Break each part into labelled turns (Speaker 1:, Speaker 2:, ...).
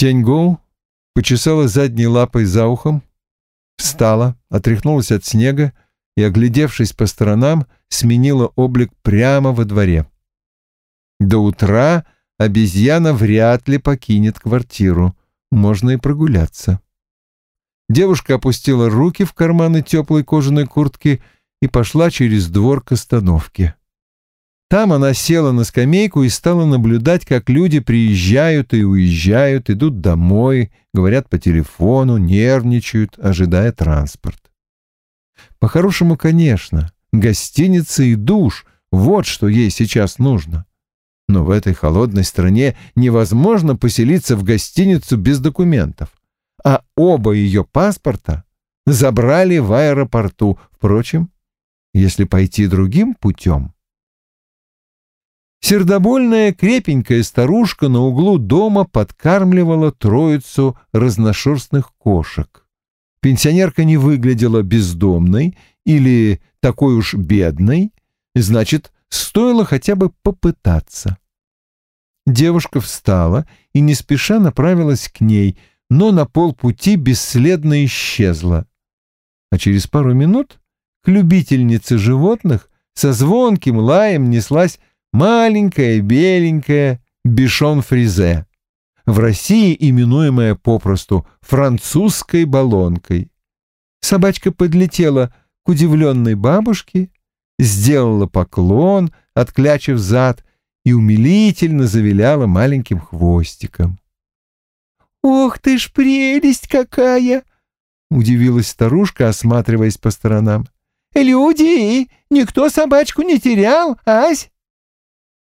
Speaker 1: Тяньгоу почесала задней лапой за ухом, встала, отряхнулась от снега и, оглядевшись по сторонам, сменила облик прямо во дворе. До утра обезьяна вряд ли покинет квартиру, можно и прогуляться. Девушка опустила руки в карманы теплой кожаной куртки и пошла через двор к остановке. Там она села на скамейку и стала наблюдать, как люди приезжают и уезжают, идут домой, говорят по телефону, нервничают, ожидая транспорт. По-хорошему, конечно, гостиница и душ — вот что ей сейчас нужно. Но в этой холодной стране невозможно поселиться в гостиницу без документов. А оба ее паспорта забрали в аэропорту. Впрочем, если пойти другим путем... Сердобольная крепенькая старушка на углу дома подкармливала троицу разношерстных кошек. Пенсионерка не выглядела бездомной или такой уж бедной, значит, стоило хотя бы попытаться. Девушка встала и не спеша направилась к ней, но на полпути бесследно исчезла. А через пару минут к любительнице животных со звонким лаем неслась маленькая беленькая бишон фризе, в России именуемая попросту французской баллонкой. Собачка подлетела к удивленной бабушке, сделала поклон, отклячив зад, и умилительно завиляла маленьким хвостиком. «Ох ты ж прелесть какая!» — удивилась старушка, осматриваясь по сторонам. «Люди, никто собачку не терял, ась?»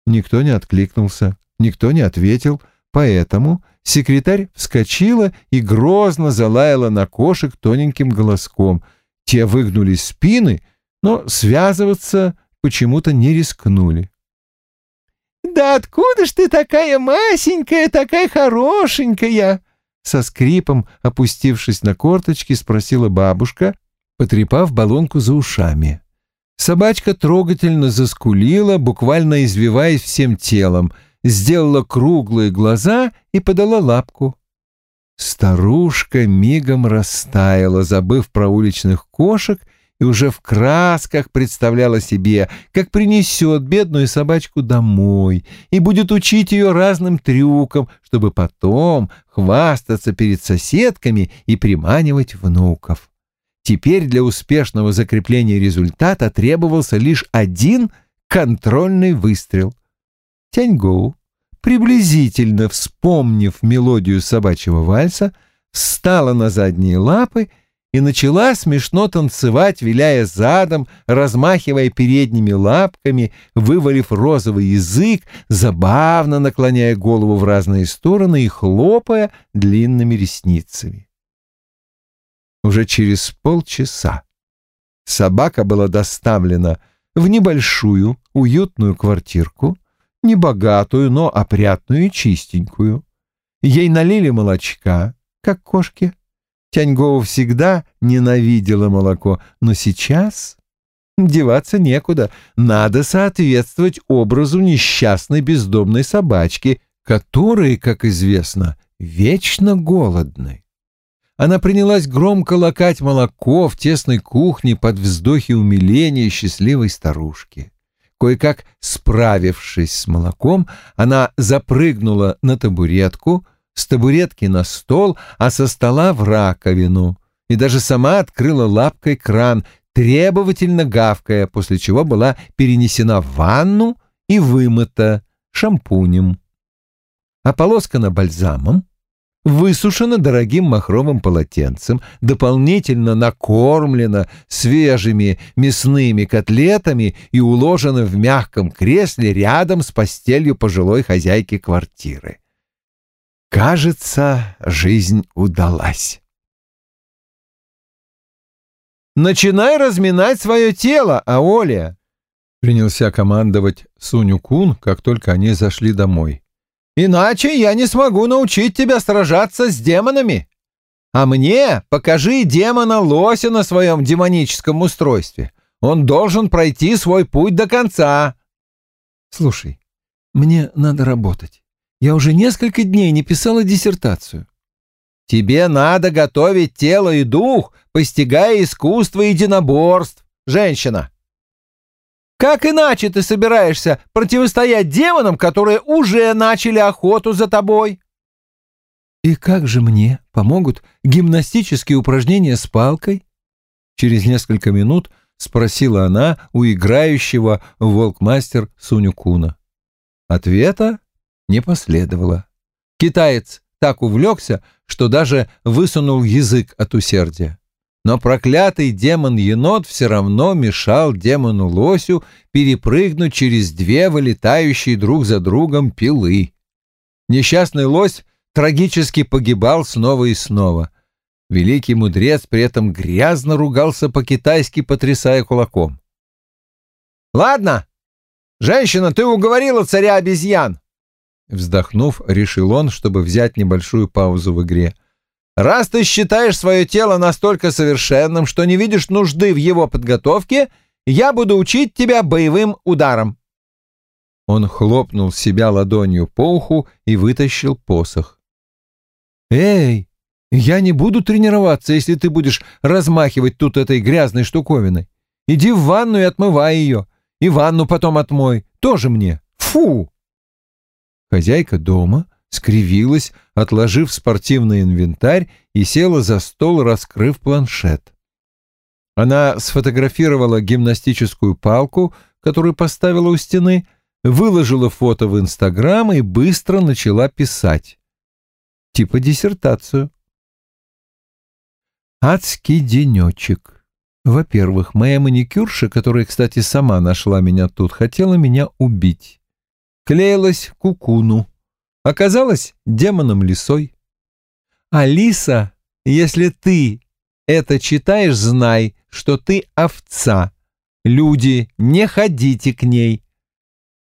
Speaker 1: Никто не откликнулся, никто не ответил, поэтому секретарь вскочила и грозно залаяла на кошек тоненьким голоском. Те выгнули спины, но связываться почему-то не рискнули. «Да откуда ж ты такая масенькая, такая хорошенькая?» Со скрипом, опустившись на корточки, спросила бабушка, потрепав баллонку за ушами. Собачка трогательно заскулила, буквально извиваясь всем телом, сделала круглые глаза и подала лапку. Старушка мигом растаяла, забыв про уличных кошек, и уже в красках представляла себе, как принесет бедную собачку домой и будет учить ее разным трюкам, чтобы потом хвастаться перед соседками и приманивать внуков. Теперь для успешного закрепления результата требовался лишь один контрольный выстрел. Тяньгоу, приблизительно вспомнив мелодию собачьего вальса, встала на задние лапы и начала смешно танцевать, виляя задом, размахивая передними лапками, вывалив розовый язык, забавно наклоняя голову в разные стороны и хлопая длинными ресницами уже через полчаса. Собака была доставлена в небольшую, уютную квартирку, небогатую, но опрятную и чистенькую. Ей налили молочка, как кошке. Тяньгова всегда ненавидела молоко, но сейчас деваться некуда. Надо соответствовать образу несчастной бездомной собачки, которой, как известно, вечно голодной она принялась громко лакать молоко в тесной кухне под вздохи умиления счастливой старушки. Кое-как справившись с молоком, она запрыгнула на табуретку, с табуретки на стол, а со стола в раковину, и даже сама открыла лапкой кран, требовательно гавкая, после чего была перенесена в ванну и вымыта шампунем. Ополоскана бальзамом, высушена дорогим махровым полотенцем, дополнительно накормлена свежими мясными котлетами и уложена в мягком кресле рядом с постелью пожилой хозяйки квартиры. Кажется, жизнь удалась. «Начинай разминать свое тело, Аоля!» Принялся командовать Суню-кун, как только они зашли домой. Иначе я не смогу научить тебя сражаться с демонами. А мне покажи демона лося на своем демоническом устройстве. Он должен пройти свой путь до конца. Слушай, мне надо работать. Я уже несколько дней не писала диссертацию.
Speaker 2: Тебе надо готовить тело и дух, постигая искусство единоборств, женщина. Как иначе ты собираешься противостоять демонам, которые уже начали охоту за тобой?
Speaker 1: И как же мне помогут гимнастические упражнения с палкой? Через несколько минут спросила она у играющего в волкмастер Сунюкуна. Ответа не последовало. Китаец так увлекся, что даже высунул язык от усердия. Но проклятый демон-енот все равно мешал демону-лосю перепрыгнуть через две вылетающие друг за другом пилы. Несчастный лось трагически погибал снова и снова. Великий мудрец при этом грязно ругался по-китайски, потрясая кулаком.
Speaker 2: «Ладно, женщина, ты уговорила царя обезьян!»
Speaker 1: Вздохнув, решил он, чтобы взять небольшую паузу в игре.
Speaker 2: Раз ты считаешь свое тело настолько совершенным, что не видишь нужды в его подготовке, я буду учить тебя боевым ударам».
Speaker 1: Он хлопнул себя ладонью по уху и вытащил посох. «Эй, я не буду тренироваться, если ты будешь размахивать тут этой грязной штуковиной. Иди в ванну и отмывай ее. И ванну потом отмой. Тоже мне. Фу!» Хозяйка дома скривилась, отложив спортивный инвентарь и села за стол, раскрыв планшет. Она сфотографировала гимнастическую палку, которую поставила у стены, выложила фото в Инстаграм и быстро начала писать. Типа диссертацию. Адский денечек. Во-первых, моя маникюрша, которая, кстати, сама нашла меня тут, хотела меня убить. Клеилась кукуну оказалась демоном-лисой. Алиса, если ты это читаешь, знай, что ты овца. Люди, не ходите к ней.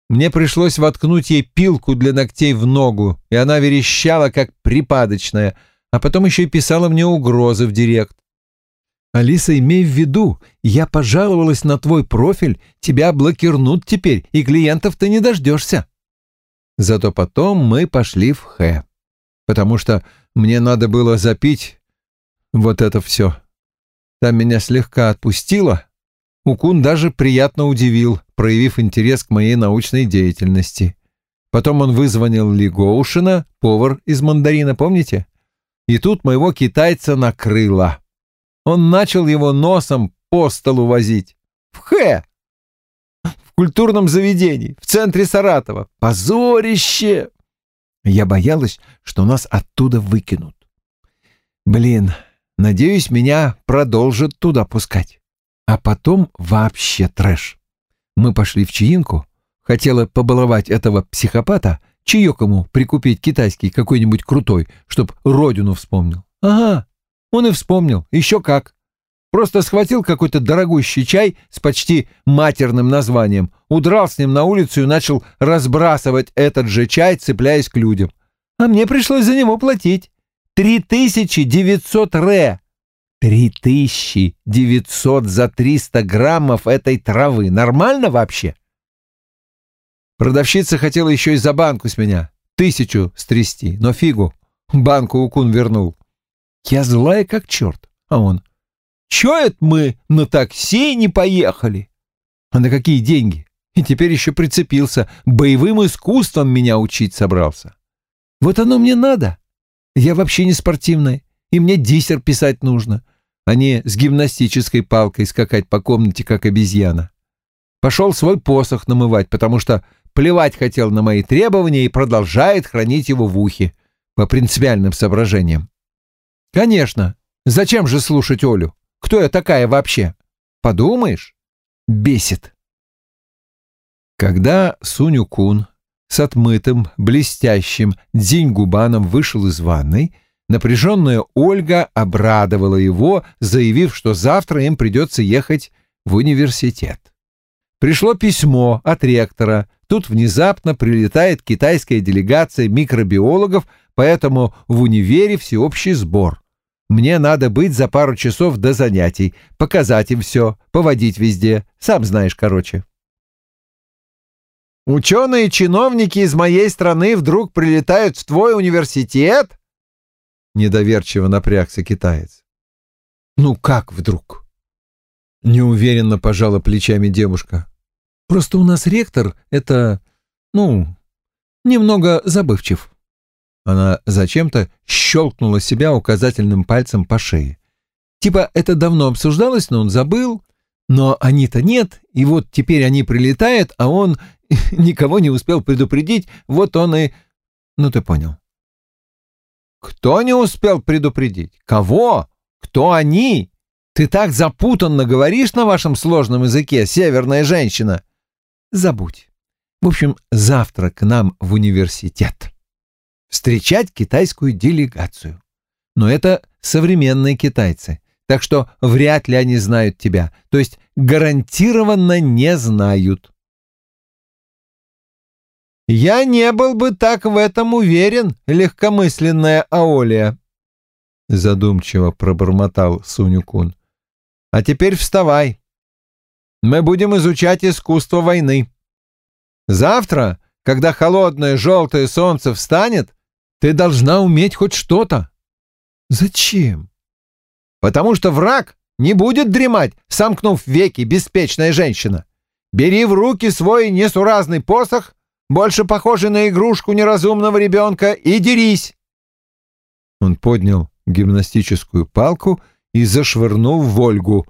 Speaker 1: Мне пришлось воткнуть ей пилку для ногтей в ногу, и она верещала, как припадочная, а потом еще и писала мне угрозы в директ. «Алиса, имей в виду, я пожаловалась на твой профиль, тебя блокирнут теперь, и клиентов ты не дождешься». Зато потом мы пошли в Хэ, потому что мне надо было запить вот это все. Там меня слегка отпустило. Укун даже приятно удивил, проявив интерес к моей научной деятельности. Потом он вызвонил Ли Гоушина, повар из мандарина, помните? И тут моего китайца накрыло. Он начал его носом по столу возить. В Хэ! В культурном заведении, в центре Саратова. Позорище! Я боялась, что нас оттуда выкинут. Блин, надеюсь, меня продолжат туда пускать. А потом вообще трэш. Мы пошли в Чаинку, хотела побаловать этого психопата, чаек ему прикупить китайский какой-нибудь крутой, чтоб родину вспомнил. Ага, он и вспомнил, еще как. Просто схватил какой-то дорогущий чай с почти матерным названием, удрал с ним на улицу и начал разбрасывать этот же чай, цепляясь к людям. А мне пришлось за него платить. Три тысячи девятьсот ре. Три тысячи девятьсот за триста граммов этой травы. Нормально вообще? Продавщица хотела еще и за банку с меня. Тысячу стрясти, но фигу. Банку Укун вернул. Я злая как черт, а он... Чё это мы на такси не поехали? А на какие деньги? И теперь еще прицепился, боевым искусством меня учить собрался. Вот оно мне надо. Я вообще не спортивная, и мне диссер писать нужно, а не с гимнастической палкой скакать по комнате, как обезьяна. Пошел свой посох намывать, потому что плевать хотел на мои требования и продолжает хранить его в ухе, по принципиальным соображениям. Конечно, зачем же слушать Олю? Кто я такая вообще? Подумаешь? Бесит. Когда Суню-кун с отмытым, блестящим дзинь-губаном вышел из ванной, напряженная Ольга обрадовала его, заявив, что завтра им придется ехать в университет. Пришло письмо от ректора. Тут внезапно прилетает китайская делегация микробиологов, поэтому в универе всеобщий сбор. Мне надо быть за пару часов до занятий, показать им все, поводить везде, сам знаешь, короче.
Speaker 2: Ученые-чиновники из моей страны вдруг прилетают в твой университет?» Недоверчиво напрягся китаец.
Speaker 1: «Ну как вдруг?» Неуверенно пожала плечами девушка. «Просто у нас ректор — это, ну, немного забывчив». Она зачем-то щелкнула себя указательным пальцем по шее. Типа это давно обсуждалось, но он забыл. Но они-то нет, и вот теперь они прилетают, а он никого не успел предупредить, вот он и... Ну, ты понял.
Speaker 2: Кто не успел предупредить? Кого? Кто они? Ты так запутанно говоришь на вашем сложном языке, северная женщина.
Speaker 1: Забудь. В общем, завтра к нам в университет. Встречать китайскую делегацию. Но это современные китайцы, так что вряд ли они знают тебя, то есть гарантированно не знают.
Speaker 2: «Я не был бы так в этом уверен, легкомысленная Аолия», — задумчиво пробормотал Сунюкун. «А теперь вставай. Мы будем изучать искусство войны. Завтра, когда холодное желтое солнце встанет, ты должна уметь хоть что-то».
Speaker 1: «Зачем?»
Speaker 2: «Потому что враг не будет дремать, сомкнув веки, беспечная женщина. Бери в руки свой несуразный посох — больше похожий на игрушку неразумного ребенка, и дерись!»
Speaker 1: Он поднял гимнастическую палку и зашвырнул в Ольгу.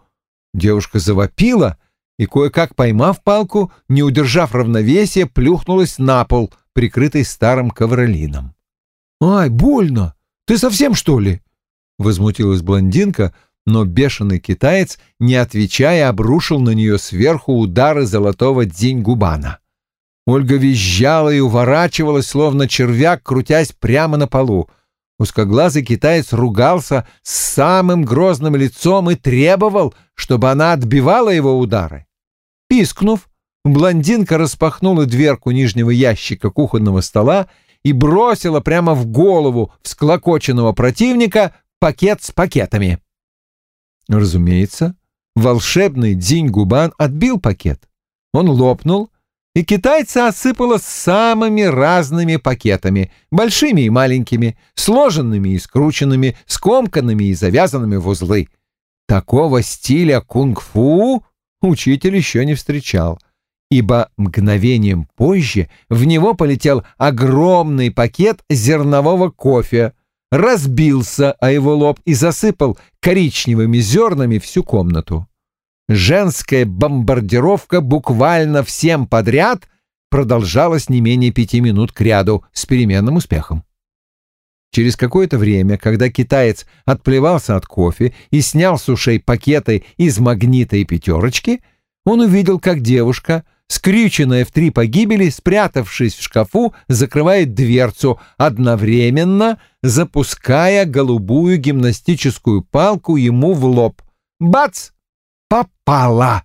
Speaker 1: Девушка завопила и, кое-как поймав палку, не удержав равновесия, плюхнулась на пол, прикрытый старым ковролином. «Ай, больно! Ты совсем, что ли?» — возмутилась блондинка, но бешеный китаец, не отвечая, обрушил на нее сверху удары золотого дзинь-губана. Ольга визжала и уворачивалась, словно червяк, крутясь прямо на полу. Узкоглазый китаец ругался с самым грозным лицом и требовал, чтобы она отбивала его удары. Пискнув, блондинка распахнула дверку нижнего ящика кухонного стола и бросила прямо в голову всклокоченного противника пакет с пакетами. Разумеется, волшебный Дзинь-Губан отбил пакет. Он лопнул, и китайца осыпало самыми разными пакетами, большими и маленькими, сложенными и скрученными, скомканными и завязанными в узлы. Такого стиля кунг-фу учитель еще не встречал, ибо мгновением позже в него полетел огромный пакет зернового кофе, разбился о его лоб и засыпал коричневыми зернами всю комнату женская бомбардировка буквально всем подряд продолжалась не менее пяти минут кряду с переменным успехом. Через какое-то время, когда китаец отплевался от кофе и снял с ушей пакеты из магнита и пятерочки, он увидел, как девушка, скрюченная в три погибели, спрятавшись в шкафу, закрывает дверцу, одновременно запуская голубую гимнастическую палку ему в лоб. Бац! попала.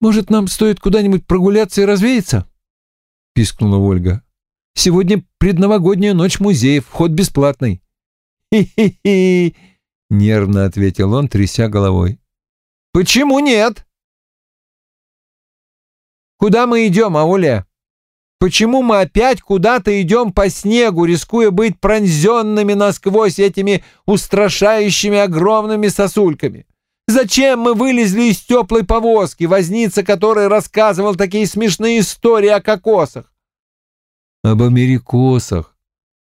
Speaker 1: «Может, нам стоит куда-нибудь прогуляться и развеяться?» — пискнула Ольга. «Сегодня предновогодняя ночь музеев, вход бесплатный». «Хи-хи-хи!» — нервно ответил он, тряся головой. «Почему нет?» «Куда мы идем, Ауля?» Почему мы опять куда-то идем по снегу, рискуя быть пронзенными насквозь этими устрашающими огромными сосульками? Зачем мы вылезли из теплой повозки, возница которой рассказывал такие смешные истории о кокосах? Об америкосах,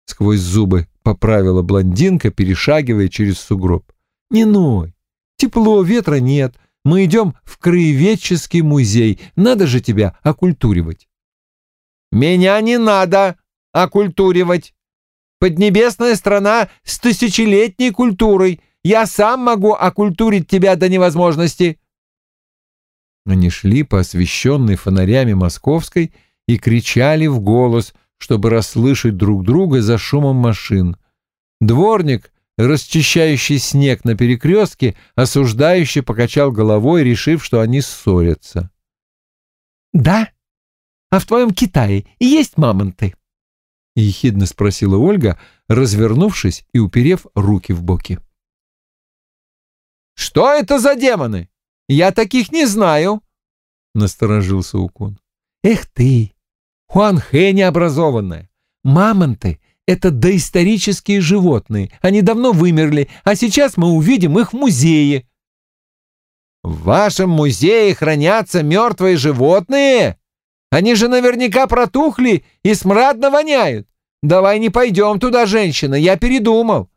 Speaker 1: сквозь зубы поправила блондинка, перешагивая через сугроб. Не ной, тепло, ветра нет, мы идем в краеведческий музей, надо же тебя окультуривать. Меня не надо окультуривать. Поднебесная страна с тысячелетней культурой. Я сам могу окультурить тебя до невозможности. Они шли по освещенной фонарями Московской и кричали в голос, чтобы расслышать друг друга за шумом машин. Дворник, расчищающий снег на перекрестке, осуждающе покачал головой, решив, что они ссорятся. «Да?» А в твоем Китае есть мамонты?» — ехидно спросила Ольга, развернувшись и уперев руки в боки. «Что это за демоны? Я таких не знаю!» — насторожился Укун.
Speaker 2: «Эх ты! Хуанхэ необразованная! Мамонты — это доисторические животные. Они давно вымерли, а сейчас мы увидим их в музее». «В вашем музее хранятся мертвые животные? Они же наверняка протухли и смрадно воняют. Давай не пойдем туда, женщина, я передумал».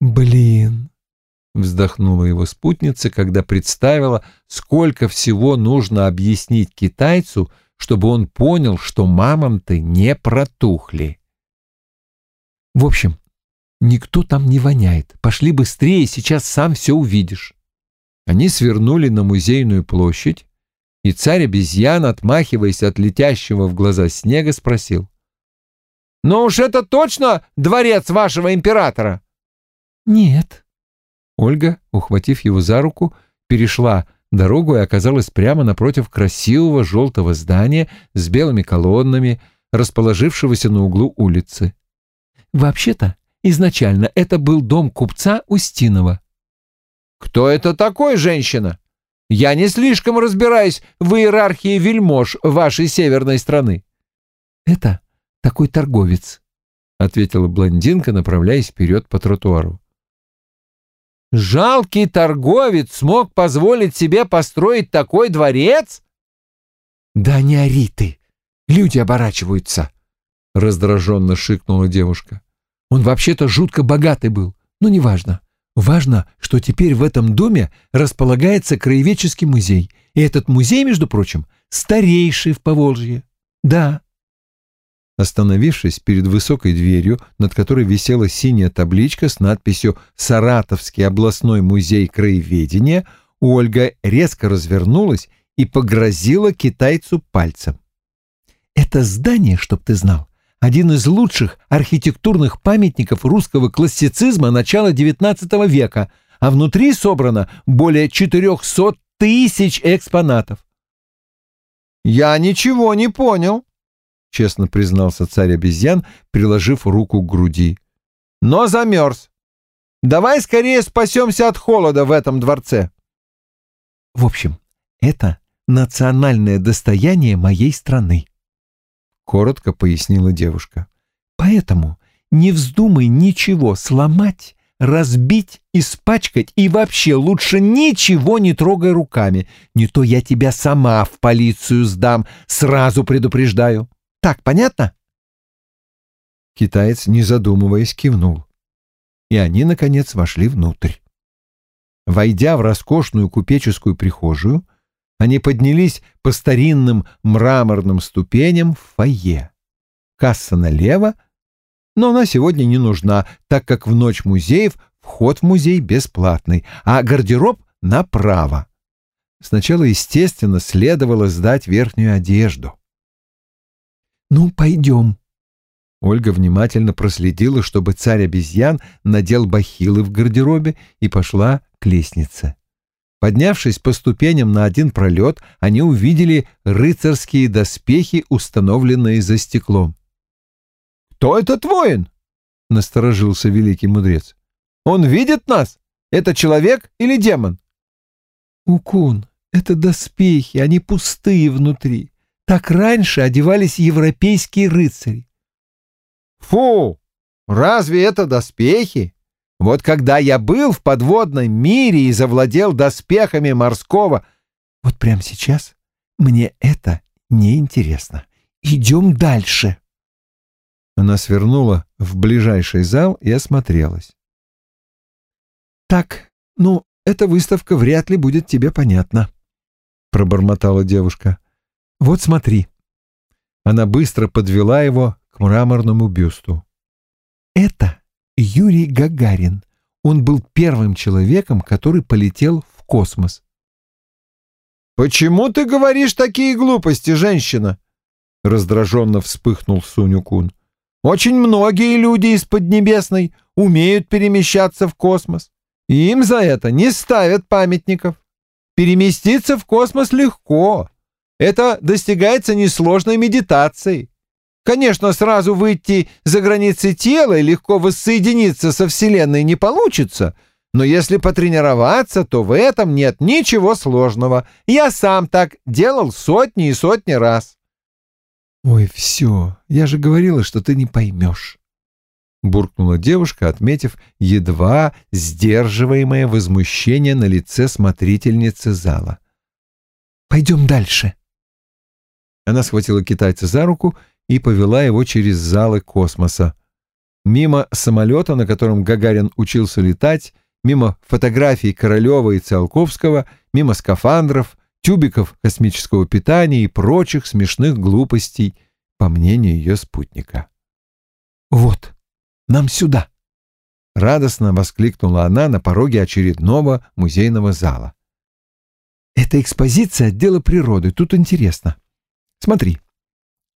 Speaker 1: «Блин!» — вздохнула его спутница, когда представила, сколько всего нужно объяснить китайцу, чтобы он понял, что мамонты не протухли. «В общем, никто там не воняет. Пошли быстрее, сейчас сам все увидишь». Они свернули на музейную площадь, и царь обезьян, отмахиваясь от летящего в глаза снега, спросил.
Speaker 2: «Ну уж это точно дворец вашего императора?»
Speaker 1: «Нет», Ольга, ухватив его за руку, перешла дорогу и оказалась прямо напротив красивого желтого здания с белыми колоннами, расположившегося на углу улицы. Вообще-то, изначально это был дом купца Устинова.
Speaker 2: «Кто это такой, женщина? Я не слишком разбираюсь в иерархии вельмож вашей северной страны».
Speaker 1: «Это такой торговец», — ответила блондинка, направляясь вперед по тротуару.
Speaker 2: Жалкий торговец смог позволить себе построить такой дворец?
Speaker 1: Да не ори ты, люди оборачиваются, раздраженно шикнула девушка. Он вообще-то жутко богатый был, но неважно. Важно, что теперь в этом доме располагается краеведческий музей, и этот музей, между прочим, старейший в Поволжье. Да, Остановившись перед высокой дверью, над которой висела синяя табличка с надписью «Саратовский областной музей краеведения», Ольга резко развернулась и погрозила китайцу пальцем. «Это здание, чтоб ты знал, один из лучших архитектурных памятников русского классицизма начала XIX века, а внутри собрано более 400 тысяч экспонатов».
Speaker 2: «Я ничего не понял», — честно признался царь обезьян, приложив руку к груди. «Но замерз. Давай скорее спасемся от холода в этом дворце».
Speaker 1: «В общем, это национальное достояние моей страны», — коротко пояснила девушка. «Поэтому не вздумай ничего сломать, разбить, испачкать и вообще лучше ничего не трогай руками. Не то я тебя сама в полицию сдам, сразу предупреждаю». Так понятно?» Китаец, не задумываясь, кивнул. И они, наконец, вошли внутрь. Войдя в роскошную купеческую прихожую, они поднялись по старинным мраморным ступеням в фойе. Касса налево, но она сегодня не нужна, так как в ночь музеев вход в музей бесплатный, а гардероб направо. Сначала, естественно, следовало сдать верхнюю одежду. «Ну, пойдем». Ольга внимательно проследила, чтобы царь обезьян надел бахилы в гардеробе и пошла к лестнице. Поднявшись по ступеням на один пролет, они увидели рыцарские доспехи, установленные за стеклом.
Speaker 2: «Кто этот воин?» — насторожился великий мудрец. «Он видит нас? Это человек или демон?»
Speaker 1: «Укун, это доспехи, они пустые внутри. Так раньше одевались европейские рыцари.
Speaker 2: Фу! Разве это доспехи? Вот когда я был в подводном мире и завладел доспехами морского...
Speaker 1: Вот прямо сейчас мне это не интересно. Идем дальше. Она свернула в ближайший зал и осмотрелась. «Так, ну, эта выставка вряд ли будет тебе понятна», — пробормотала девушка. Вот смотри. Она быстро подвела его к мраморному бюсту. Это Юрий Гагарин. Он был первым человеком, который полетел в космос.
Speaker 2: «Почему ты говоришь такие глупости, женщина?» Раздраженно вспыхнул Суню-кун. «Очень многие люди из Поднебесной умеют перемещаться в космос. И им за это не ставят памятников. Переместиться в космос легко. Это достигается несложной медитацией. Конечно, сразу выйти за границы тела и легко воссоединиться со Вселенной не получится, Но если потренироваться, то в этом нет ничего сложного. Я сам так делал сотни и сотни раз.
Speaker 1: «Ой, все, я же говорила, что ты не поймешь», — буркнула девушка, отметив едва сдерживаемое возмущение на лице смотрительницы зала. «Пойдем дальше». Она схватила китайца за руку и повела его через залы космоса. Мимо самолета, на котором Гагарин учился летать, мимо фотографий Королева и Циолковского, мимо скафандров, тюбиков космического питания и прочих смешных глупостей, по мнению ее спутника. «Вот, нам сюда!» — радостно воскликнула она на пороге очередного музейного зала. «Это экспозиция отдела природы, тут интересно. Смотри,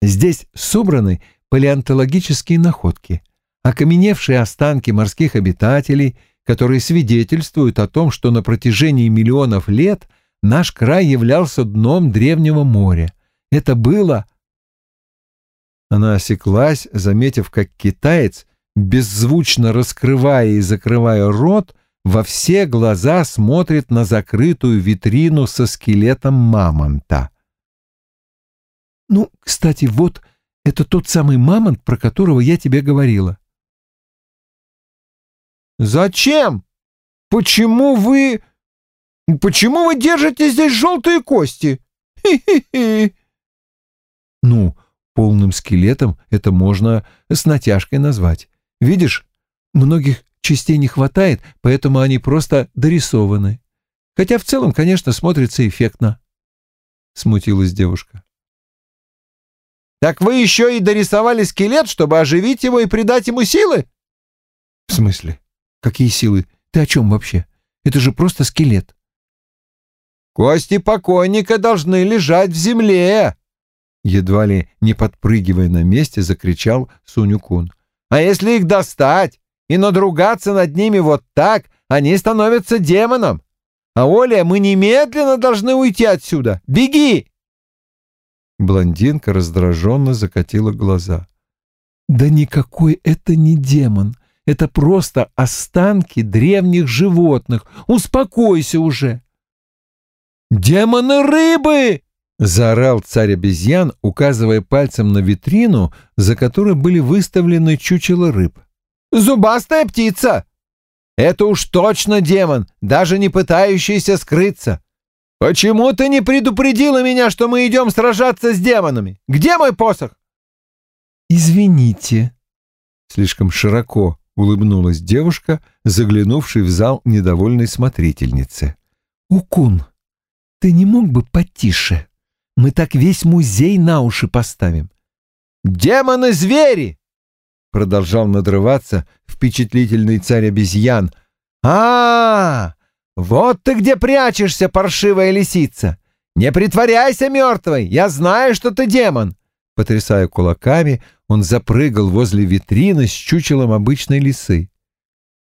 Speaker 1: здесь собраны палеонтологические находки, окаменевшие останки морских обитателей — которые свидетельствуют о том, что на протяжении миллионов лет наш край являлся дном древнего моря. Это было... Она осеклась, заметив, как китаец, беззвучно раскрывая и закрывая рот, во все глаза смотрит на закрытую витрину со скелетом мамонта. «Ну, кстати, вот это тот самый мамонт, про которого я тебе говорила.
Speaker 2: «Зачем? Почему вы... Почему вы держите здесь желтые кости? Хи-хи-хи!»
Speaker 1: «Ну, полным скелетом это можно с натяжкой назвать. Видишь, многих частей не хватает, поэтому они просто дорисованы. Хотя в целом, конечно, смотрится эффектно», — смутилась девушка.
Speaker 2: «Так вы еще и дорисовали скелет, чтобы оживить его и придать ему силы?»
Speaker 1: «В смысле? Какие силы? Ты о чем вообще? Это же просто скелет.
Speaker 2: Кости покойника должны лежать в земле.
Speaker 1: Едва ли не подпрыгивая на месте, закричал Сунюкун.
Speaker 2: А если их достать и надругаться над ними вот так, они становятся демоном. А Оля, мы немедленно должны уйти отсюда. Беги!
Speaker 1: Блондинка раздраженно закатила глаза. «Да никакой это не демон. Это просто останки древних животных. Успокойся уже.
Speaker 2: «Демоны рыбы!»
Speaker 1: — заорал царь обезьян, указывая пальцем на витрину, за которой были выставлены чучела рыб.
Speaker 2: «Зубастая птица! Это уж точно демон, даже не пытающийся скрыться. Почему ты не предупредила меня, что мы идем сражаться с демонами? Где мой посох?»
Speaker 1: «Извините», — слишком широко — улыбнулась девушка, заглянувшей в зал недовольной смотрительницы. «Укун, ты не мог бы потише? Мы так весь музей на уши поставим».
Speaker 2: «Демоны-звери!» — продолжал надрываться впечатлительный царь обезьян. а, -а, -а Вот ты где прячешься, паршивая лисица! Не притворяйся мертвой! Я знаю, что ты демон!»
Speaker 1: Потрясая кулаками, он запрыгал возле витрины с чучелом обычной лисы.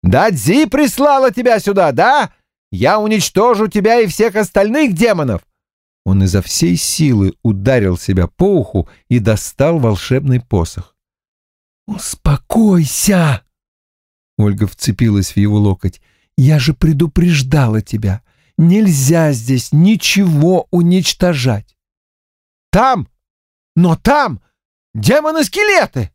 Speaker 2: «Дадзи прислала тебя сюда, да? Я уничтожу тебя и всех остальных демонов!»
Speaker 1: Он изо всей силы ударил себя по уху и достал волшебный посох. «Успокойся!» Ольга вцепилась в его локоть. «Я же предупреждала тебя. Нельзя здесь ничего уничтожать».
Speaker 2: «Там! Но там Демоны-скелеты!»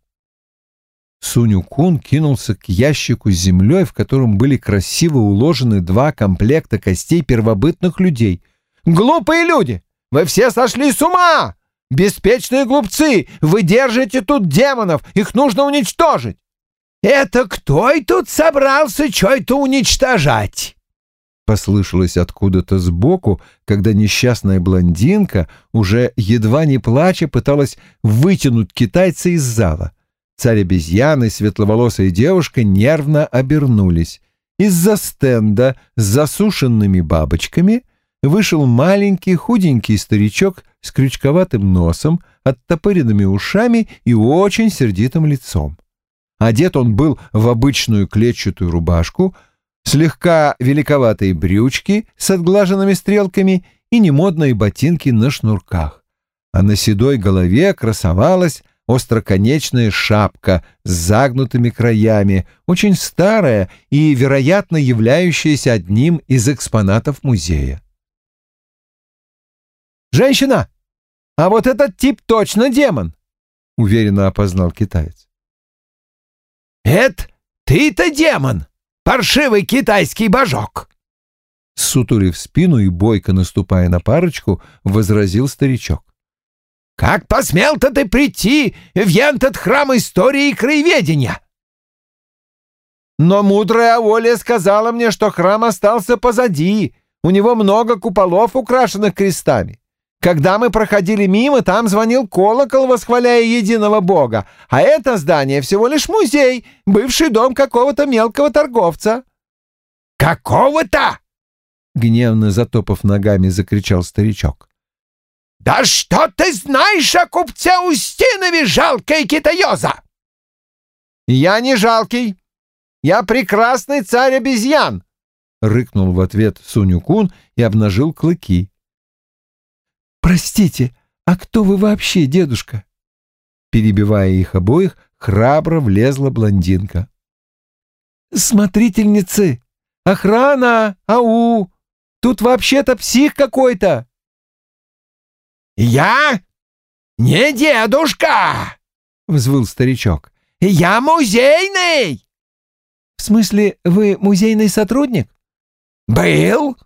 Speaker 1: Суню-кун кинулся к ящику с землей, в котором были красиво уложены два комплекта костей первобытных людей.
Speaker 2: «Глупые люди! Вы все сошли с ума! Беспечные глупцы! Вы держите тут демонов! Их нужно уничтожить!» «Это кто и тут собрался что-то уничтожать?»
Speaker 1: послышалось откуда-то сбоку, когда несчастная блондинка, уже едва не плача, пыталась вытянуть китайца из зала. Царь обезьяны и светловолосая девушка нервно обернулись. Из-за стенда с засушенными бабочками вышел маленький худенький старичок с крючковатым носом, оттопыренными ушами и очень сердитым лицом. Одет он был в обычную клетчатую рубашку — слегка великоватые брючки с отглаженными стрелками и немодные ботинки на шнурках. А на седой голове красовалась остроконечная шапка с загнутыми краями, очень старая и, вероятно, являющаяся одним из экспонатов музея.
Speaker 2: «Женщина! А вот этот тип точно демон!» — уверенно опознал китаец.
Speaker 3: «Это ты-то демон, паршивый китайский божок!»
Speaker 1: Сутулив спину и бойко наступая на парочку, возразил старичок.
Speaker 3: Как посмел-то ты прийти в этот храм истории и краеведения?
Speaker 2: Но мудрая Оля сказала мне, что храм остался позади. У него много куполов, украшенных крестами. Когда мы проходили мимо, там звонил колокол, восхваляя единого бога. А это здание всего лишь музей, бывший дом какого-то мелкого торговца.
Speaker 3: «Какого-то?» — гневно затопав ногами, закричал старичок. «Да что ты знаешь о купце Устинове, жалкая китаёза?»
Speaker 2: «Я не жалкий. Я прекрасный царь обезьян!» — рыкнул в ответ Суню-кун и обнажил клыки. «Простите, а кто вы вообще, дедушка?» Перебивая их обоих, храбро влезла блондинка. «Смотрительницы! Охрана! Ау! Тут вообще-то псих какой-то!»
Speaker 3: «Я не дедушка!» — взвыл старичок. «Я музейный!»
Speaker 2: «В смысле, вы музейный сотрудник?»
Speaker 3: «Был.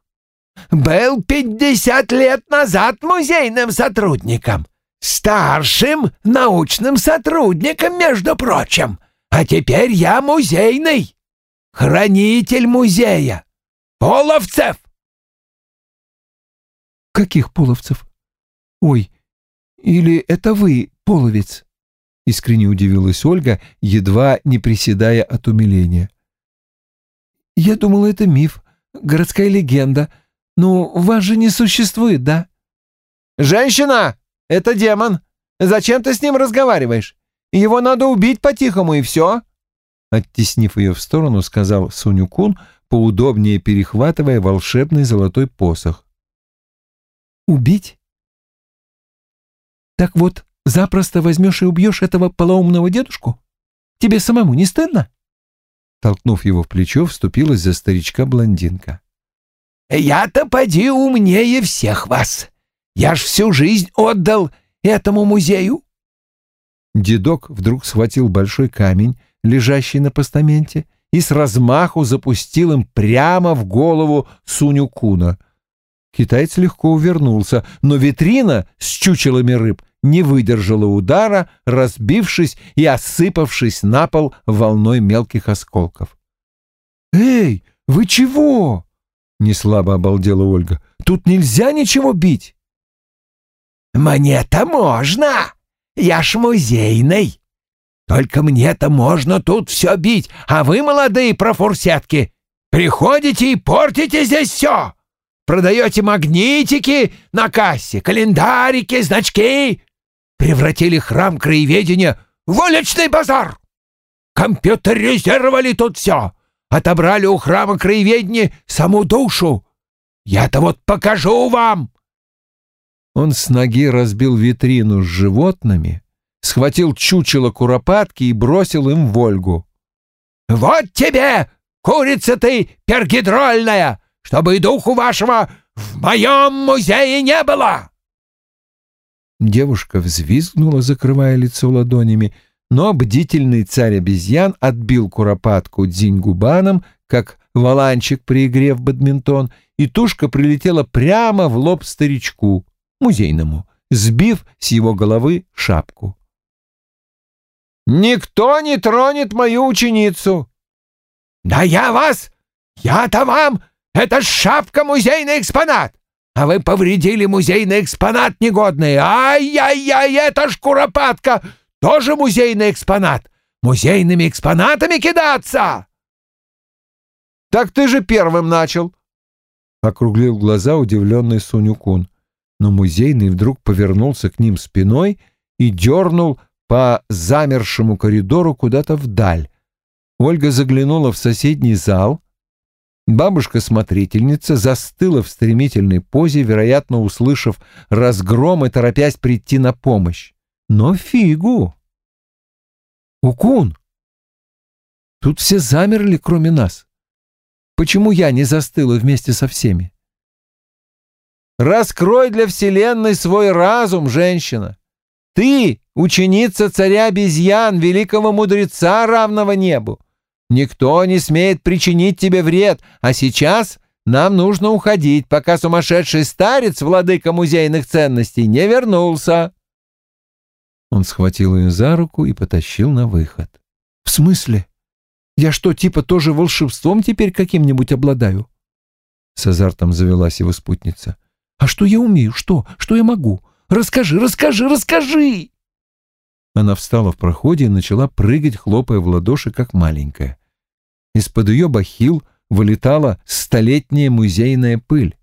Speaker 3: Был пятьдесят лет назад музейным сотрудником. Старшим научным сотрудником, между прочим. А теперь я музейный. Хранитель музея. Половцев!»
Speaker 2: «Каких половцев?» «Ой, или это вы, половец?» — искренне удивилась Ольга, едва не приседая от умиления. «Я думала, это миф, городская легенда. Но вас же не существует, да?» «Женщина! Это демон! Зачем ты с ним разговариваешь? Его надо убить по-тихому, и все!» Оттеснив ее в сторону, сказал Суню-кун, поудобнее перехватывая волшебный золотой посох. «Убить? Так вот, запросто возьмешь и убьешь этого полоумного дедушку? Тебе самому не стыдно?» Толкнув его в плечо, вступилась за старичка блондинка.
Speaker 3: «Я-то поди умнее всех вас. Я ж всю жизнь отдал этому музею».
Speaker 1: Дедок вдруг схватил большой камень, лежащий на постаменте, и с размаху запустил им прямо в голову Суню-куна. Китаец легко увернулся, но витрина с чучелами рыб не выдержала удара, разбившись и осыпавшись на пол волной мелких осколков.
Speaker 2: «Эй, вы чего?» — неслабо обалдела Ольга. «Тут нельзя ничего бить!»
Speaker 3: «Мне-то можно! Я ж музейный! Только мне-то можно тут все бить, а вы, молодые профурсетки, приходите и портите здесь все!» Продаете магнитики на кассе, календарики, значки. Превратили храм краеведения в уличный базар. Компьютеризировали тут все. Отобрали у храма краеведения саму душу. Я-то вот покажу вам.
Speaker 1: Он с ноги разбил витрину с животными, схватил чучело куропатки и бросил им в Ольгу.
Speaker 3: «Вот тебе, курица ты пергидрольная! чтобы и духу вашего в моем музее не было!»
Speaker 1: Девушка взвизгнула, закрывая лицо ладонями, но бдительный царь обезьян отбил куропатку дзиньгубаном, как валанчик при игре в бадминтон, и тушка прилетела прямо в лоб старичку, музейному, сбив с его головы шапку.
Speaker 2: «Никто не тронет мою ученицу!»
Speaker 3: «Да я вас! Я-то вам это шапка музейный экспонат! А вы повредили музейный экспонат негодный! Ай-яй-яй, это ж куропатка! Тоже музейный экспонат! Музейными экспонатами кидаться!»
Speaker 2: «Так ты же первым начал!» — округлил глаза удивленный Сунюкун. Но музейный вдруг повернулся к ним спиной и дернул по замершему коридору куда-то вдаль. Ольга заглянула в соседний зал — Бабушка-смотрительница застыла в стремительной позе, вероятно, услышав разгром и торопясь прийти на помощь. Но фигу! Укун! Тут все замерли, кроме нас. Почему я не застыла вместе со всеми? Раскрой для Вселенной свой разум, женщина. Ты — ученица царя обезьян, великого мудреца, равного небу. Никто не смеет причинить тебе вред, а сейчас нам нужно уходить, пока сумасшедший старец, владыка музейных ценностей, не вернулся. Он схватил ее за руку и потащил на выход. «В смысле? Я что, типа тоже волшебством теперь каким-нибудь обладаю?» С азартом завелась его спутница. «А что я умею? Что? Что я могу? Расскажи, расскажи, расскажи!» Она встала в проходе и начала прыгать, хлопая в ладоши, как маленькая. Из-под ее бахил вылетала столетняя музейная пыль.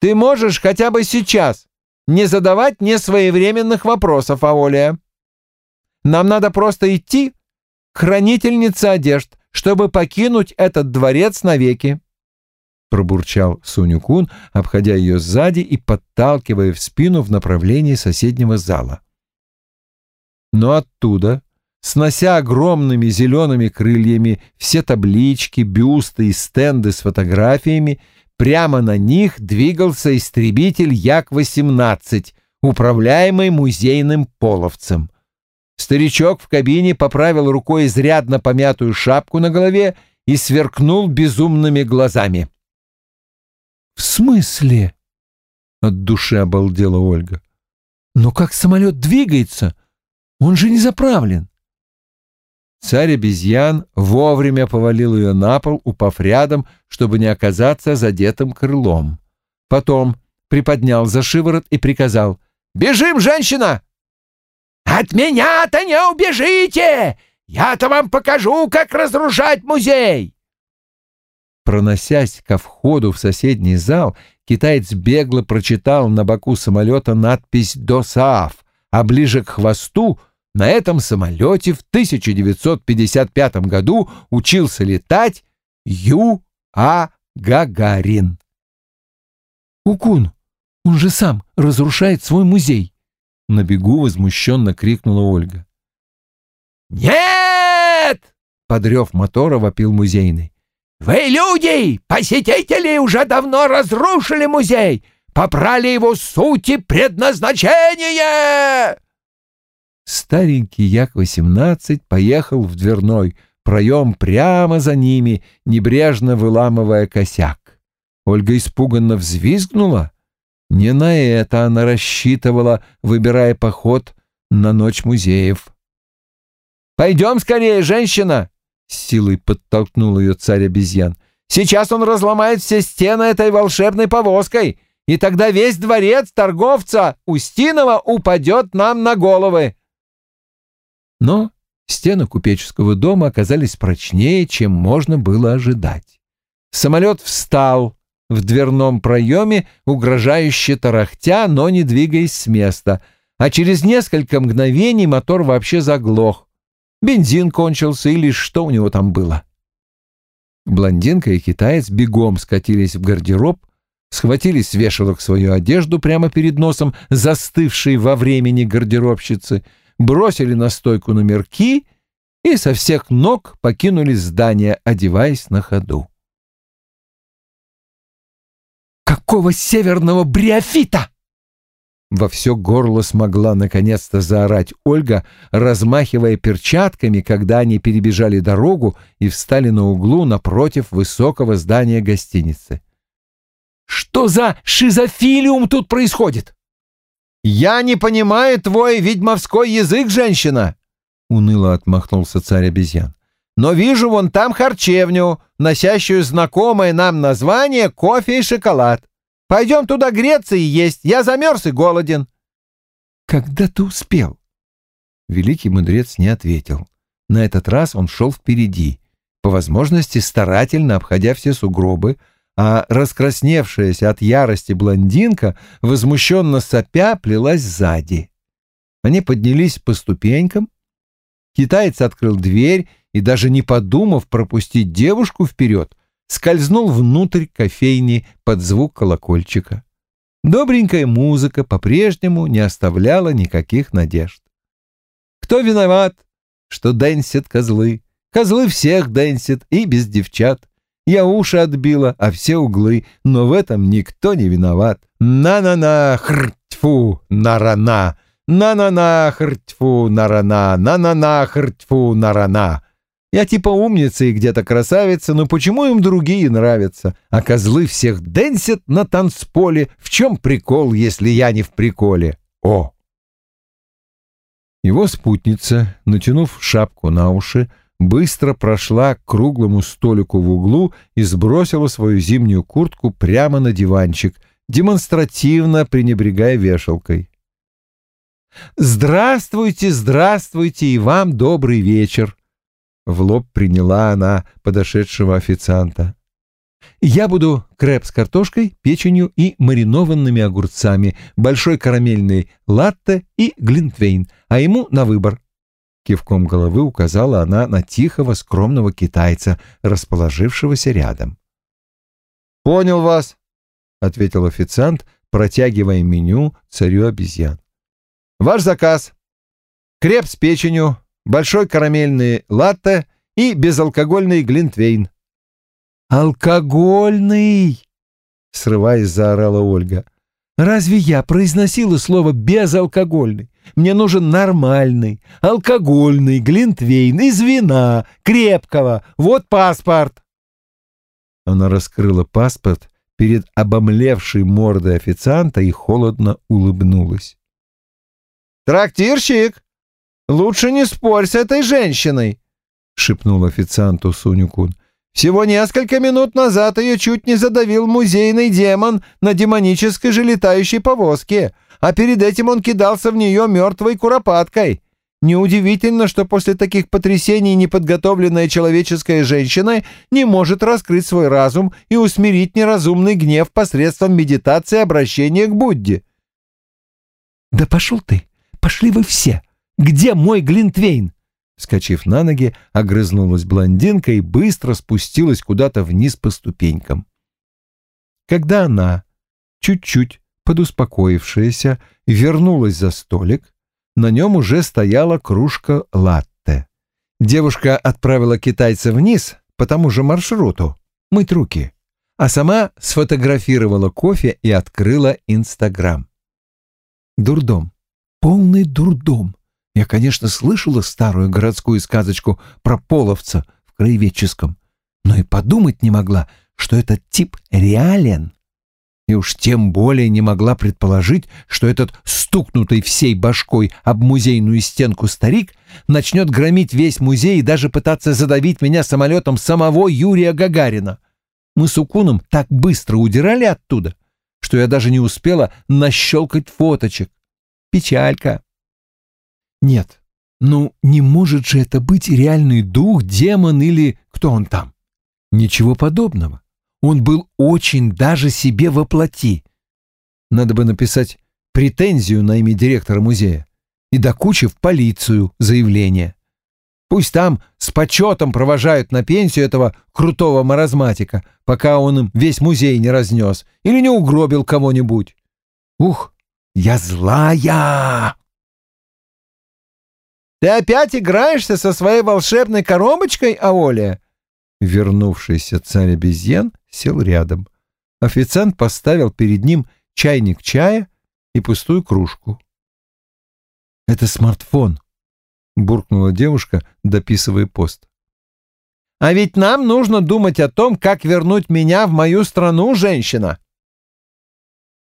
Speaker 2: «Ты можешь хотя бы сейчас не задавать несвоевременных вопросов, Аолия. Нам надо просто идти к хранительнице одежд, чтобы покинуть этот дворец навеки. Пробурчал Сунюкун, обходя ее сзади и подталкивая в спину в направлении соседнего зала. Но оттуда, снося огромными зелеными крыльями все таблички, бюсты и стенды с фотографиями, Прямо на них двигался истребитель Як-18, управляемый музейным половцем. Старичок в кабине поправил рукой изрядно помятую шапку на голове и сверкнул безумными глазами. «В смысле?» — от души обалдела Ольга. «Но как самолет двигается? Он же не заправлен». Царь обезьян вовремя повалил ее на пол, упав рядом, чтобы не оказаться задетым крылом. Потом приподнял за шиворот и приказал «Бежим, женщина!» «От меня-то не убежите! Я-то вам покажу, как разрушать музей!» Проносясь ко входу в соседний зал, китаец бегло прочитал на боку самолета надпись «Досааф», а ближе к хвосту — на этом самолете в 1955 году учился летать Ю. А. Гагарин. «Укун, он же сам разрушает свой музей!» На бегу возмущенно крикнула Ольга. «Нет!» — подрев мотора вопил музейный. «Вы, люди, посетители, уже давно разрушили музей, попрали его сути предназначения!» Старенький Як-18 поехал в дверной проем прямо за ними, небрежно выламывая косяк. Ольга испуганно взвизгнула. Не на это она рассчитывала, выбирая поход на ночь музеев. «Пойдем скорее, женщина!» — с силой подтолкнул ее царь обезьян. «Сейчас он разломает все стены этой волшебной повозкой, и тогда весь дворец торговца Устинова упадет нам на головы!» Но стены купеческого дома оказались прочнее, чем можно было ожидать. Самолет встал в дверном проеме, угрожающе тарахтя, но не двигаясь с места, а через несколько мгновений мотор вообще заглох. Бензин кончился или что у него там было. Блондинка и китаец бегом скатились в гардероб, схватили с вешалок свою одежду прямо перед носом застывшей во времени гардеробщицы — бросили на стойку номерки и со всех ног покинули здание, одеваясь на ходу. «Какого северного бриофита?» Во все горло смогла наконец-то заорать Ольга, размахивая перчатками, когда они перебежали дорогу и встали на углу напротив высокого здания гостиницы. «Что за шизофилиум тут происходит?» «Я не понимаю твой ведьмовской язык, женщина!» — уныло отмахнулся царь обезьян. «Но вижу вон там харчевню, носящую знакомое нам название кофе и шоколад. Пойдем туда греться и есть, я замерз и голоден». «Когда ты успел?» Великий мудрец не ответил. На этот раз он шел впереди, по возможности старательно обходя все сугробы, а раскрасневшаяся от ярости блондинка, возмущенно сопя, плелась сзади. Они поднялись по ступенькам. Китаец открыл дверь и, даже не подумав пропустить девушку вперед, скользнул внутрь кофейни под звук колокольчика. Добренькая музыка по-прежнему не оставляла никаких надежд. Кто виноват, что дэнсят козлы? Козлы всех дэнсят и без девчат. Я уши отбила, а все углы, но в этом никто не виноват. На-на-на, хртьфу, на-рана, на-на-на, хртьфу, на-рана, на-на-на, хртьфу, на-рана. Я типа умница и где-то красавица, но почему им другие нравятся? А козлы всех дэнсят на танцполе. В чем прикол, если я не в приколе? О!
Speaker 1: Его спутница, натянув шапку на уши, быстро прошла к круглому столику в углу и сбросила свою зимнюю куртку прямо на диванчик, демонстративно пренебрегая вешалкой.
Speaker 2: «Здравствуйте, здравствуйте и вам добрый вечер!» В лоб приняла она подошедшего официанта. «Я буду креп с картошкой, печенью и маринованными огурцами, большой карамельный латте и глинтвейн, а ему на выбор Кивком головы указала она на тихого, скромного китайца, расположившегося рядом.
Speaker 1: «Понял вас», — ответил официант, протягивая меню царю обезьян. «Ваш заказ. Креп с печенью, большой карамельный латте и безалкогольный глинтвейн».
Speaker 2: «Алкогольный!» — срываясь, заорала Ольга. «Разве я произносила слово «безалкогольный»? Мне нужен нормальный, алкогольный, глинтвейн, из вина, крепкого. Вот паспорт. Она раскрыла паспорт перед обомлевшей мордой официанта и холодно улыбнулась. «Трактирщик, лучше не спорь с этой женщиной», — шепнул официанту Сунюкун. «Всего несколько минут назад ее чуть не задавил музейный демон на демонической же летающей повозке а перед этим он кидался в нее мертвой куропаткой. Неудивительно, что после таких потрясений неподготовленная человеческая женщина не может раскрыть свой разум и усмирить неразумный гнев посредством медитации обращения к Будде. «Да пошел ты! Пошли вы все! Где мой Глинтвейн?» Скочив на ноги, огрызнулась блондинка и быстро спустилась куда-то вниз по ступенькам. Когда она, чуть-чуть подуспокоившаяся, вернулась за столик. На нем уже стояла кружка латте. Девушка отправила китайца вниз по тому же маршруту мыть руки, а сама сфотографировала кофе и открыла Инстаграм. Дурдом. Полный дурдом. Я, конечно, слышала старую городскую сказочку про половца в краеведческом, но и подумать не могла, что этот тип реален и уж тем более не могла предположить, что этот стукнутый всей башкой об музейную стенку старик начнет громить весь музей и даже пытаться задавить меня самолетом самого Юрия Гагарина. Мы с Укуном так быстро удирали оттуда, что я даже не успела нащелкать фоточек. Печалька. Нет, ну не может же это быть реальный дух, демон или кто он там. Ничего подобного. Он был очень даже себе воплоти. Надо бы написать претензию на имя директора музея и до кучи в полицию заявление. Пусть там с почетом провожают на пенсию этого крутого маразматика, пока он им весь музей не разнес или не угробил кого-нибудь. Ух, я злая! «Ты опять играешься со своей волшебной коробочкой, Аоля?» Вернувшийся царь обезьян сел рядом. Официант поставил перед ним чайник чая и пустую кружку. «Это смартфон», — буркнула девушка, дописывая пост. «А ведь нам нужно думать о том, как вернуть меня в мою страну, женщина!»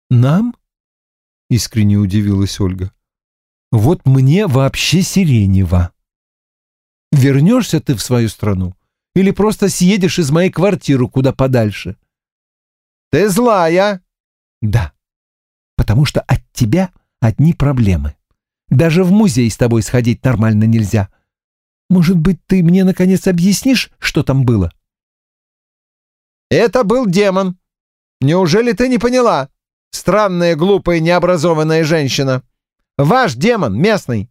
Speaker 2: «Нам?» — искренне удивилась Ольга. «Вот мне вообще сиренево. Вернешься ты в свою страну, или просто съедешь из моей квартиры куда подальше. Ты злая? Да. Потому что от тебя одни проблемы. Даже в музей с тобой сходить нормально нельзя. Может быть, ты мне наконец объяснишь, что там было? Это был демон. Неужели ты не поняла? Странная, глупая, необразованная женщина. Ваш демон местный.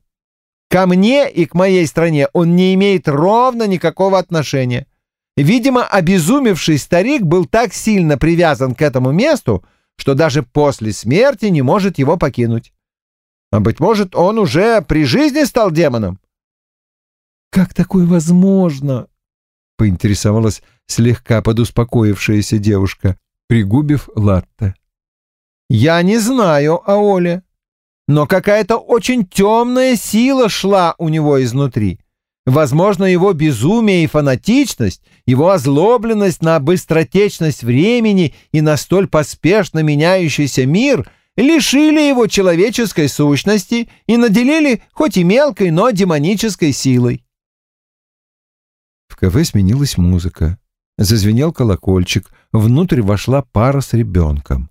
Speaker 2: Ко мне и к моей стране он не имеет ровно никакого отношения. Видимо, обезумевший старик был так сильно привязан к этому месту, что даже после смерти не может его покинуть. А, быть может, он уже при жизни стал демоном?
Speaker 1: «Как такое возможно?» — поинтересовалась слегка подуспокоившаяся девушка, пригубив латте.
Speaker 2: «Я не знаю о Оле, но какая-то очень темная сила шла у него изнутри. Возможно, его безумие и фанатичность, его озлобленность на быстротечность времени и на столь поспешно меняющийся мир лишили его человеческой сущности и наделили хоть и мелкой, но демонической силой.
Speaker 1: В кафе сменилась музыка. Зазвенел колокольчик, внутрь вошла пара с ребенком.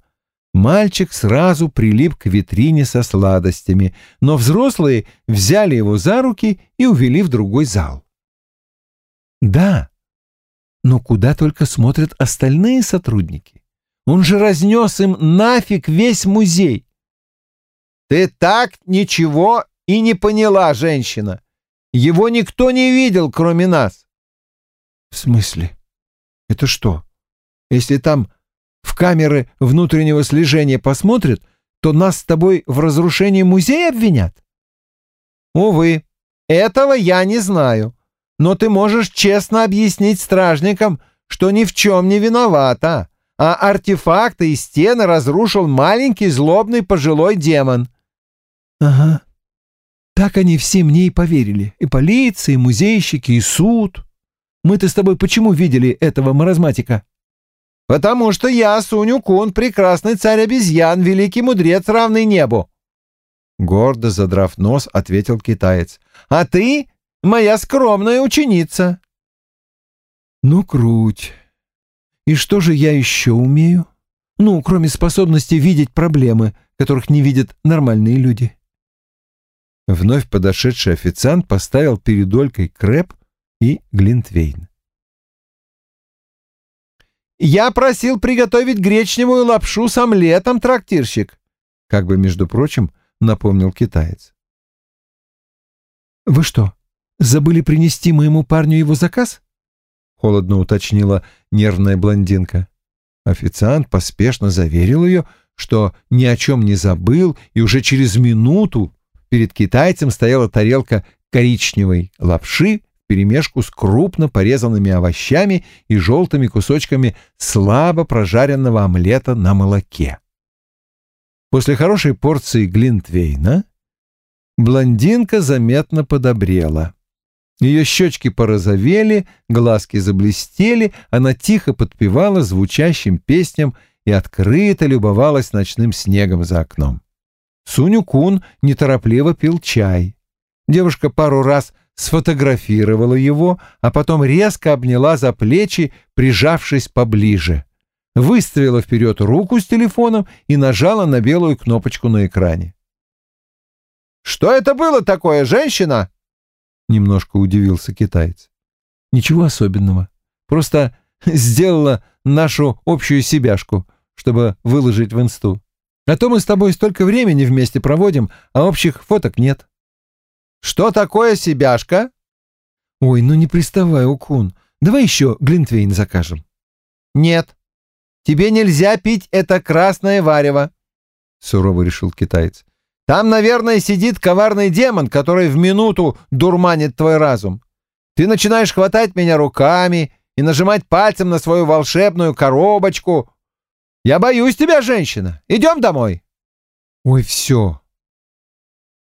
Speaker 1: Мальчик сразу прилип к витрине со сладостями, но взрослые взяли его за руки и увели в другой зал. Да, но куда только смотрят остальные сотрудники? Он же разнес им нафиг весь музей.
Speaker 2: Ты так ничего и не поняла, женщина. Его никто не видел, кроме нас.
Speaker 1: В смысле? Это что? Если там в камеры внутреннего слежения посмотрят, то нас с тобой в разрушении музея обвинят?
Speaker 2: Увы, этого я не знаю. Но ты можешь честно объяснить стражникам, что ни в чем не виновата, а артефакты и стены разрушил маленький злобный пожилой демон.
Speaker 1: Ага. Так они все мне и поверили. И полиция, и музейщики, и суд. Мы-то с тобой почему видели этого маразматика?
Speaker 2: «Потому что я, Суню-кун, прекрасный царь обезьян, великий мудрец, равный небу!» Гордо задрав нос, ответил китаец. «А ты моя скромная ученица!»
Speaker 1: «Ну, круть! И что же я еще умею? Ну, кроме способности видеть проблемы, которых не видят нормальные люди». Вновь подошедший официант поставил перед Олькой крэп и глинтвейн.
Speaker 2: «Я просил приготовить гречневую лапшу с омлетом, трактирщик», — как бы, между прочим, напомнил китаец.
Speaker 1: «Вы что, забыли принести моему парню его заказ?» — холодно уточнила нервная блондинка. Официант поспешно заверил ее, что ни о чем не забыл, и уже через минуту перед китайцем стояла тарелка коричневой лапши вперемешку с крупно порезанными овощами и желтыми кусочками слабо прожаренного омлета на молоке. После хорошей порции глинтвейна блондинка заметно подобрела. Ее щечки порозовели, глазки заблестели, она тихо подпевала звучащим песням и открыто любовалась ночным снегом за окном. Суню-кун неторопливо пил чай. Девушка пару раз сфотографировала его, а потом резко обняла за плечи, прижавшись поближе. Выставила вперед руку с телефоном и нажала на белую кнопочку на экране.
Speaker 2: «Что это было такое, женщина?» Немножко удивился китаец.
Speaker 1: «Ничего особенного. Просто сделала нашу общую себяшку, чтобы выложить в инсту. А то мы с тобой столько времени вместе проводим, а общих фоток нет».
Speaker 2: Что такое себяшка?
Speaker 1: Ой, ну не приставай, Укун. Давай еще глинтвейн закажем.
Speaker 2: Нет. Тебе нельзя пить это красное варево, сурово решил китаец. Там, наверное, сидит коварный демон, который в минуту дурманит твой разум. Ты начинаешь хватать меня руками и нажимать пальцем на свою волшебную коробочку. Я боюсь тебя, женщина. Идем домой.
Speaker 1: Ой, все.